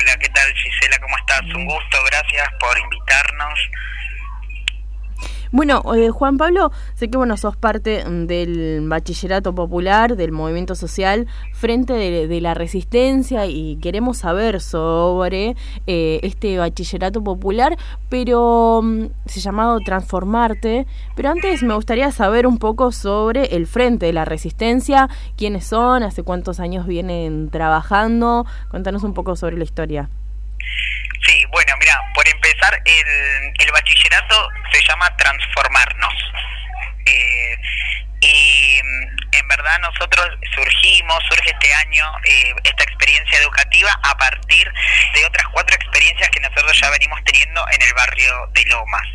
Hola, ¿qué tal Gisela? ¿Cómo estás? Un gusto, gracias por invitarnos. Bueno, eh, Juan Pablo, sé que bueno sos parte mm, del bachillerato popular, del movimiento social frente de, la resistencia y queremos saber sobre eh, este bachillerato popular, pero mm, se llamado Transformarte. Pero antes me gustaría saber un poco sobre el frente de la resistencia, quiénes son, hace cuántos años vienen trabajando. Cuéntanos un poco sobre la historia. Por empezar, el, el bachillerato se llama Transformarnos. Eh, y mm, en verdad nosotros surgimos, surge este año eh, esta experiencia educativa a partir de otras cuatro experiencias que nosotros ya venimos teniendo en el barrio de Lomas.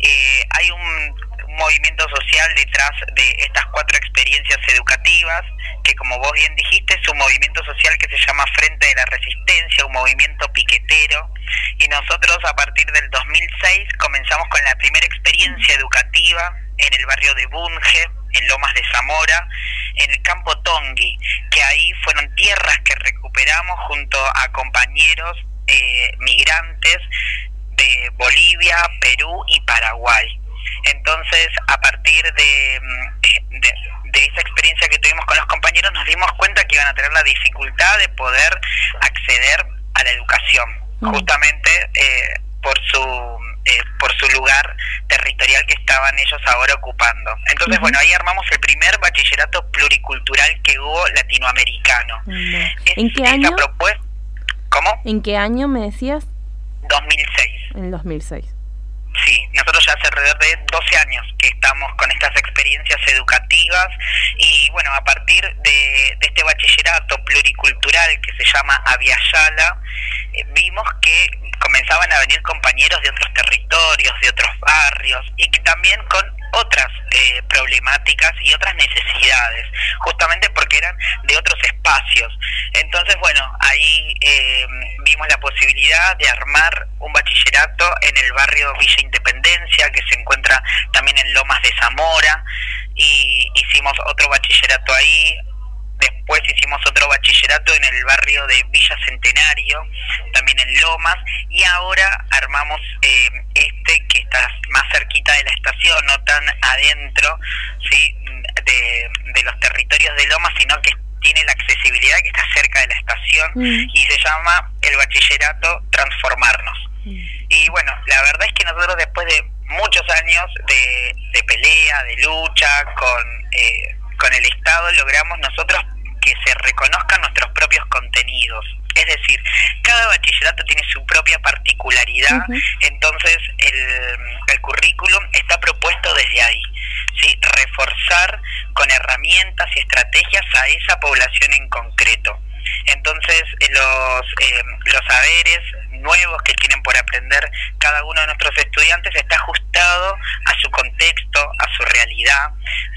Eh, hay un, movimiento social detrás de estas cuatro experiencias educativas, que como vos bien dijiste, es un movimiento social que se llama Frente de la Resistencia, un movimiento piquetero, y nosotros a partir del 2006 comenzamos con la primera experiencia educativa en el barrio de Bunge, en Lomas de Zamora, en el campo Tongui, que ahí fueron tierras que recuperamos junto a compañeros eh, migrantes de Bolivia, Perú y Paraguay. Entonces, a partir de, de, esa experiencia que tuvimos con los compañeros, nos dimos cuenta que iban a tener la dificultad de poder acceder a la educación, mm. justamente eh, por su eh, por su lugar territorial que estaban ellos ahora ocupando. Entonces, bueno, ahí armamos el primer bachillerato pluricultural que hubo latinoamericano. ¿En qué año? ¿Cómo? ¿En qué año me decías? 2006. En 2006. Sí, nosotros ya hace alrededor de 12 años que estamos con estas experiencias educativas y bueno, a partir de, este bachillerato pluricultural que se llama Aviala, eh, vimos que comenzaban a venir compañeros de otros territorios, de otros barrios y que también con otras eh, problemáticas y otras necesidades, justamente porque eran de otros espacios. Entonces, bueno, ahí eh, vimos la posibilidad de armar un bachillerato en el barrio Villa Independencia, que se encuentra también en Lomas de Zamora, y hicimos otro bachillerato ahí, Después hicimos otro bachillerato en el barrio de Villa Centenario, también en Lomas, y ahora armamos eh, este que está más cerquita de la estación, no tan adentro ¿sí? de, los territorios de Lomas, sino que tiene la accesibilidad que está cerca de la estación mm. y se llama el bachillerato Transformarnos. Mm. Y bueno, la verdad es que nosotros después de muchos años de, pelea, de lucha con... Eh, con el Estado logramos nosotros que se reconozcan nuestros propios contenidos. Es decir, cada bachillerato tiene su propia particularidad, entonces el, el currículum está propuesto desde ahí, ¿sí? reforzar con herramientas y estrategias a esa población en concreto. Entonces, los, eh, los saberes nuevos que tienen por aprender cada uno de nuestros estudiantes está ajustado a su contexto, a su realidad.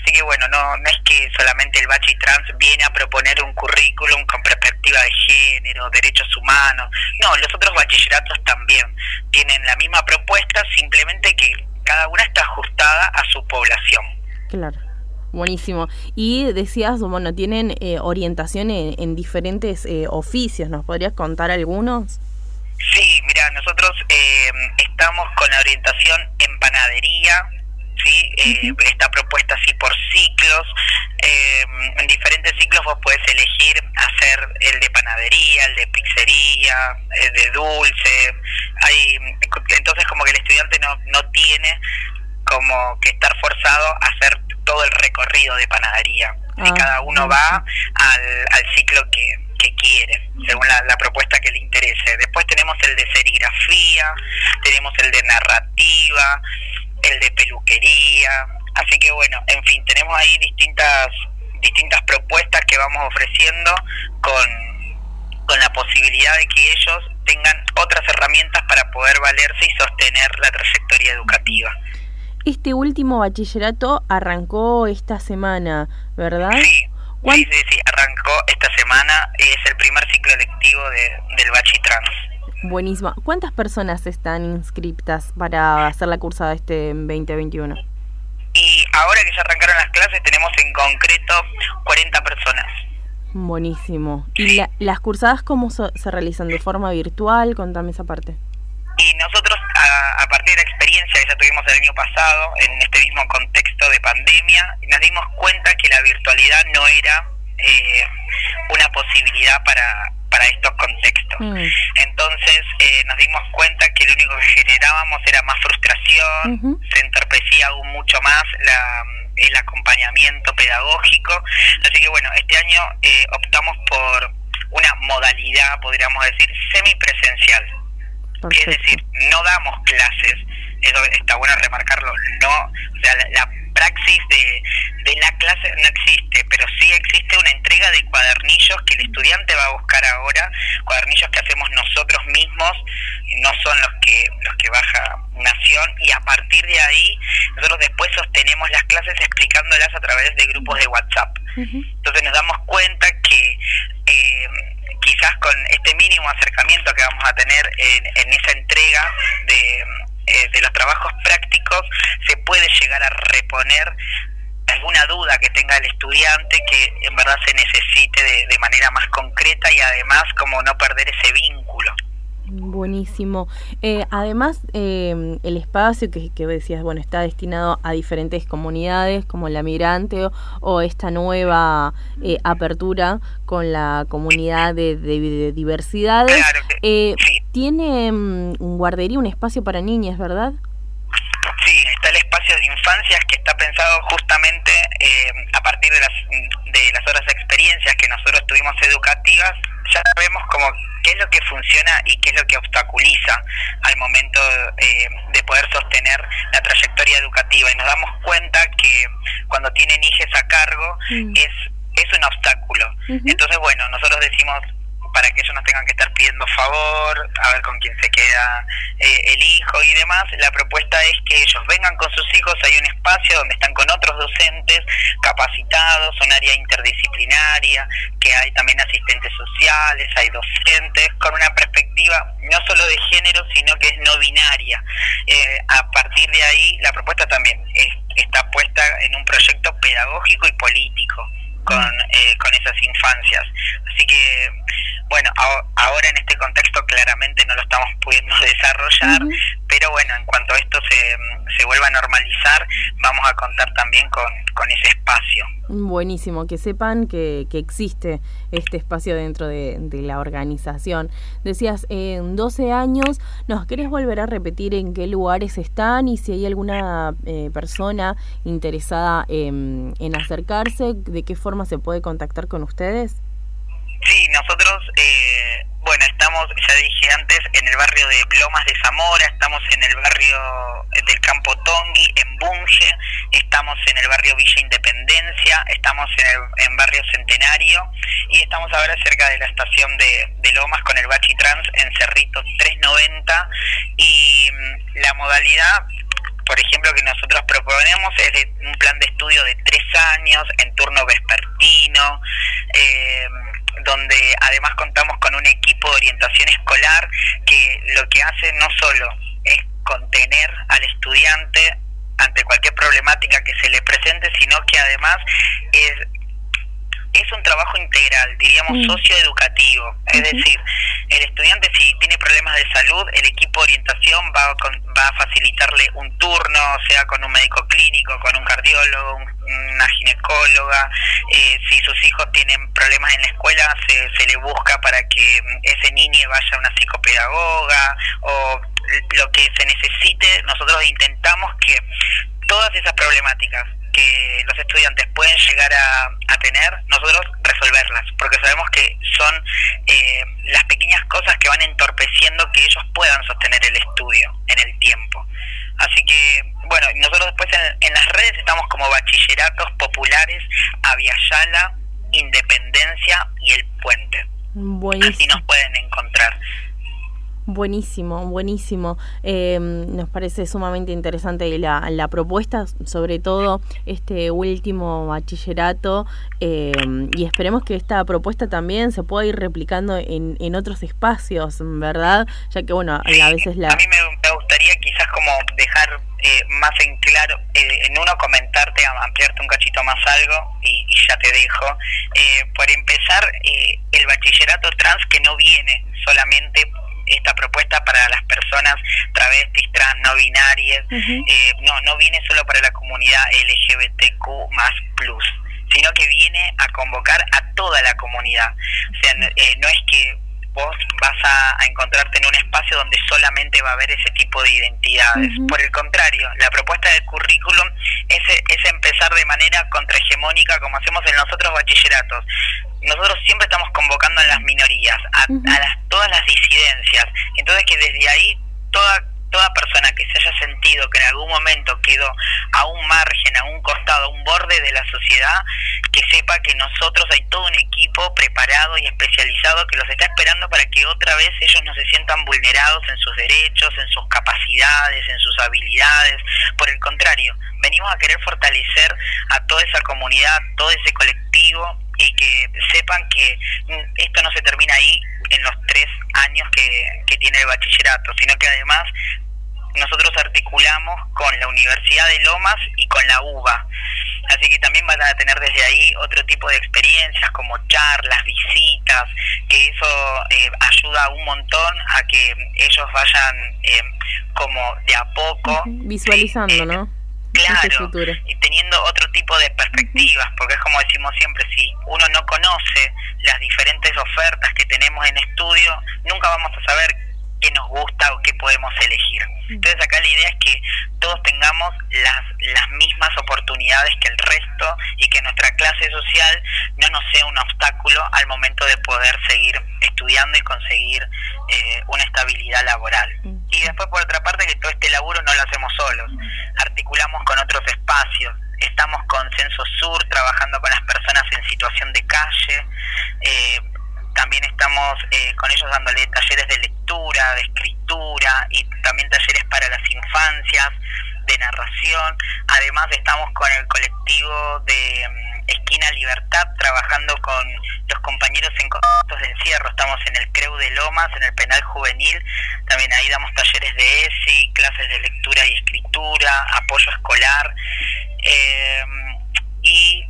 Así que bueno, no, no es que solamente el Bachi Trans viene a proponer un currículum con perspectiva de género, derechos humanos. No, los otros bachilleratos también tienen la misma propuesta, simplemente que cada una está ajustada a su población. Claro. Buenísimo. Y decías, bueno, tienen eh, orientación en, diferentes eh, oficios. ¿Nos podrías contar algunos? Sí, mira, nosotros eh, estamos con la orientación en panadería, ¿sí? Eh, está propuesta así por ciclos. Eh, en diferentes ciclos vos podés elegir hacer el de panadería, el de pizzería, el de dulce. Hay, entonces como que el estudiante no, no tiene como que estar forzado a hacer todo el recorrido de panadería. y ah, cada uno va al, al ciclo que, que quiere, según la, propuesta que le interese. Después tenemos el de serigrafía, tenemos el de narrativa, el de peluquería, así que bueno, en fin, tenemos ahí distintas distintas propuestas que vamos ofreciendo con, con la posibilidad de que ellos tengan otras herramientas para poder valerse y sostener la trayectoria educativa. Este último bachillerato arrancó esta semana, ¿verdad? Sí, Sí, sí, sí, arrancó esta semana, es el primer ciclo lectivo de, del Bachitrans. Buenísimo. ¿Cuántas personas están inscriptas para hacer la cursada este 2021? Y ahora que ya arrancaron las clases, tenemos en concreto 40 personas. Buenísimo. ¿Y las cursadas cómo se realizan? ¿De forma virtual? Contame esa parte. Y nosotros, a, partir de la experiencia que ya tuvimos el año pasado, en este mismo contexto de pandemia, nos dimos cuenta que la virtualidad no era eh, una posibilidad para, para estos contextos. Mm. Entonces eh, nos dimos cuenta que lo único que generábamos era más frustración, se entorpecía aún mucho más la, el acompañamiento pedagógico. Así que bueno, este año eh, optamos por una modalidad, podríamos decir, semipresencial. Es decir, no damos clases, eso está bueno remarcarlo, no, o sea, la praxis de, de la clase no existe, pero sí existe una entrega de cuadernillos que el estudiante va a buscar ahora, cuadernillos que hacemos nosotros mismos, no son los que los que baja Nación y a partir de ahí nosotros después sostenemos las clases explicándolas a través de grupos de WhatsApp. Entonces nos damos cuenta que eh, quizás con este mínimo acercamiento que vamos a tener en, en esa entrega de eh, de los trabajos prácticos se puede llegar a reponer alguna duda que tenga el estudiante que en verdad se necesite de, de manera más concreta y además como no perder ese vínculo. Buenísimo. Eh, además, eh, el espacio que, que, decías, bueno, está destinado a diferentes comunidades como la migrante o, esta nueva eh, apertura con la comunidad de, diversidades. Tiene mm, un guardería, un espacio para niñas, ¿verdad? Sí, está el espacio de infancias que está pensado justamente a partir de las, de las otras experiencias que nosotros tuvimos educativas ya sabemos como qué es lo que funciona y qué es lo que obstaculiza al momento eh, de poder sostener la trayectoria educativa y nos damos cuenta que cuando tienen hijos a cargo mm. es es un obstáculo. Entonces, bueno, nosotros decimos para que ellos no tengan que estar pidiendo favor, a ver con quién se queda eh, el hijo y demás. La propuesta es que ellos vengan con sus hijos, hay un espacio donde están con otros docentes capacitados, un área interdisciplinaria, que hay también asistentes sociales, hay docentes, con una perspectiva no solo de género, sino que es no binaria. Eh, a partir de ahí, la propuesta también está puesta en un proyecto pedagógico y político con, eh, con esas infancias. Así que bueno, ahora en este contexto claramente no lo estamos pudiendo desarrollar, pero bueno, en cuanto esto se, se vuelva a normalizar, vamos a contar también con, con ese espacio. Buenísimo, que sepan que, que existe este espacio dentro de, de, la organización. Decías, en 12 años, ¿nos querés volver a repetir en qué lugares están y si hay alguna eh, persona interesada en, en acercarse, de qué forma se puede contactar con ustedes? Sí, nosotros, eh, bueno, estamos, ya dije antes, en el barrio de Lomas de Zamora, estamos en el barrio del Campo Tongui, en Bunge, estamos en el barrio Villa Independencia, estamos en el barrio Centenario y estamos ahora cerca de la estación de, Lomas con el Bachi Trans en Cerrito 390 y mm, la modalidad por ejemplo, que nosotros proponemos es un plan de estudio de tres años en turno vespertino. Eh, donde además contamos con un equipo de orientación escolar que lo que hace no solo es contener al estudiante ante cualquier problemática que se le presente, sino que además es es un trabajo integral, diríamos socioeducativo. Es decir, el estudiante si tiene problemas de salud, el equipo de orientación va, va a facilitarle un turno, sea con un médico clínico, con un cardiólogo, una ginecóloga. Eh, si sus hijos tienen problemas en la escuela, se, le busca para que ese niño vaya a una psicopedagoga o lo que se necesite. Nosotros intentamos que todas esas problemáticas que los estudiantes pueden llegar a, tener, nosotros resolverlas, porque sabemos que son eh, las pequeñas cosas que van entorpeciendo que ellos puedan sostener el estudio en el tiempo. Así que, bueno, nosotros después en, las redes estamos como Bachilleratos Populares Aviala, Independencia y El Puente. Así nos pueden encontrar. Buenísimo, buenísimo. Eh, nos parece sumamente interesante la, la propuesta, sobre todo este último bachillerato, eh, y esperemos que esta propuesta también se pueda ir replicando en, en otros espacios, ¿verdad? Ya que, bueno, a veces la... A mí me, gustaría quizás como dejar eh, más en claro, eh, en uno comentarte, ampliarte un cachito más algo y, ya te dejo. Eh, por empezar, el bachillerato trans que no viene solamente esta propuesta para las personas travestis, trans, no binarias, no, no viene solo para la comunidad LGBTQ más plus, sino que viene a convocar a toda la comunidad. O sea, no es que vos vas a, encontrarte en un espacio donde solamente va a haber ese tipo de identidades. Por el contrario, la propuesta del currículum es, es empezar de manera contrahegemónica como hacemos en los otros bachilleratos. Nosotros siempre estamos convocando a las minorías, a, a las, todas las disidencias. Entonces que desde ahí toda toda persona que se haya sentido que en algún momento quedó a un margen, a un costado, a un borde de la sociedad, que sepa que nosotros hay todo un equipo preparado y especializado que los está esperando para que otra vez ellos no se sientan vulnerados en sus derechos, en sus capacidades, en sus habilidades. Por el contrario, venimos a querer fortalecer a toda esa comunidad, todo ese colectivo y que sepan que mm, esto no se termina ahí en los tres años que, que tiene el bachillerato, sino que además nosotros articulamos con la Universidad de Lomas y con la UBA. Así que también van a tener desde ahí otro tipo de experiencias como charlas, visitas, que eso eh, ayuda un montón a que ellos vayan eh, como de a poco. Visualizando, eh, ¿no? Claro, y teniendo otro tipo de perspectivas, porque es como decimos siempre, si uno no conoce las diferentes ofertas que tenemos en estudio, nunca vamos a saber qué nos gusta o qué podemos elegir. Entonces acá la idea es que todos tengamos las, las mismas oportunidades que el resto y que nuestra clase social no nos sea un obstáculo al momento de poder seguir estudiando y conseguir eh, una estabilidad laboral. Y después por otra parte que todo este laburo no lo hacemos solos, articulamos con otros espacios, estamos con Censo Sur trabajando con las personas en situación de calle, eh, también estamos eh, con ellos dándole talleres de lectura, de escritura y también talleres para las infancias, de narración. Además estamos con el colectivo de mm, Esquina Libertad trabajando con los compañeros en contactos de encierro. Estamos en el CREU de Lomas, en el penal juvenil. También ahí damos talleres de ESI, clases de lectura y escritura, apoyo escolar. Eh, y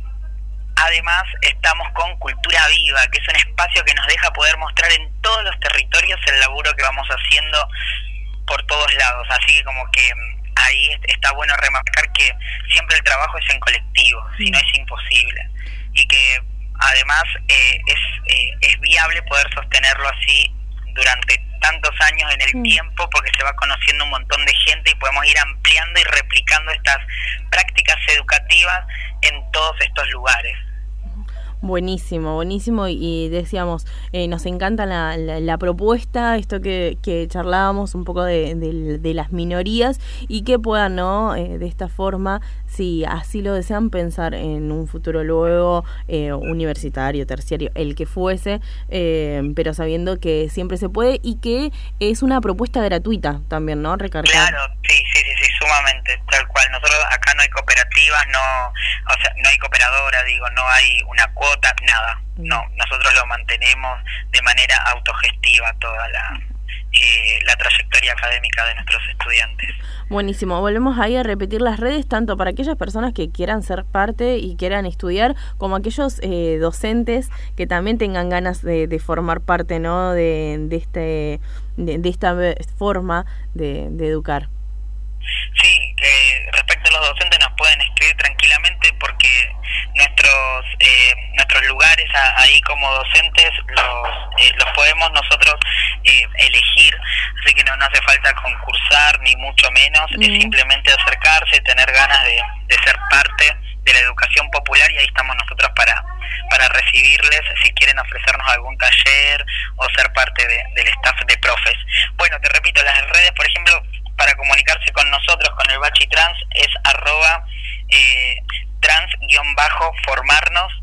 Además, estamos con Cultura Viva, que es un espacio que nos deja poder mostrar en todos los territorios el laburo que vamos haciendo por todos lados. Así que como que mm, ahí está bueno remarcar que siempre el trabajo es en colectivo, si no es imposible. Y que además eh, es, eh, es viable poder sostenerlo así durante tantos años en el tiempo porque se va conociendo un montón de gente y podemos ir ampliando y replicando estas prácticas educativas en todos estos lugares. Buenísimo, buenísimo y, decíamos, eh, nos encanta la, propuesta, esto que, que, charlábamos un poco de, de, las minorías y que puedan, ¿no? Eh, de esta forma, si así lo desean, pensar en un futuro luego eh, universitario, terciario, el que fuese, pero sabiendo que siempre se puede y que es una propuesta gratuita también, ¿no? Recargar. Claro, sí, sí, sumamente, tal cual. Nosotros acá no hay cooperativas, no, o sea, no hay cooperadora, digo, no hay una nada. No, nosotros lo mantenemos de manera autogestiva toda la, eh, la trayectoria académica de nuestros estudiantes. Buenísimo, volvemos ahí a repetir las redes tanto para aquellas personas que quieran ser parte y quieran estudiar, como aquellos eh, docentes que también tengan ganas de, formar parte ¿no? de, de, este, de, esta forma de, de educar. Sí, eh, respecto a los docentes nos pueden escribir tranquilamente porque nuestros eh, nuestros lugares ahí como docentes los, eh, los podemos nosotros eh, elegir, así que no, no hace falta concursar ni mucho menos, es simplemente acercarse, tener ganas de, de ser parte de la educación popular y ahí estamos nosotros para, para recibirles si quieren ofrecernos algún taller o ser parte del staff de profes. Bueno, te repito, las redes, por ejemplo, para comunicarse con nosotros, con el Bachi Trans, es arroba eh, trans-formarnos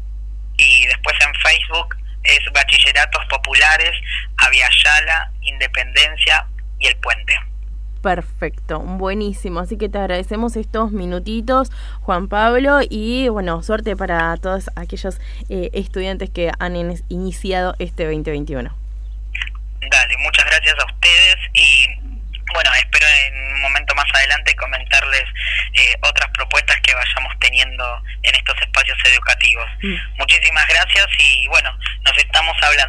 y después en Facebook es Bachilleratos Populares, Aviala, Independencia y El Puente. Perfecto, buenísimo. Así que te agradecemos estos minutitos, Juan Pablo, y bueno, suerte para todos aquellos eh, estudiantes que han iniciado este 2021. más adelante comentarles eh, otras propuestas que vayamos teniendo en estos espacios educativos. Mm. Muchísimas gracias y bueno, nos estamos hablando.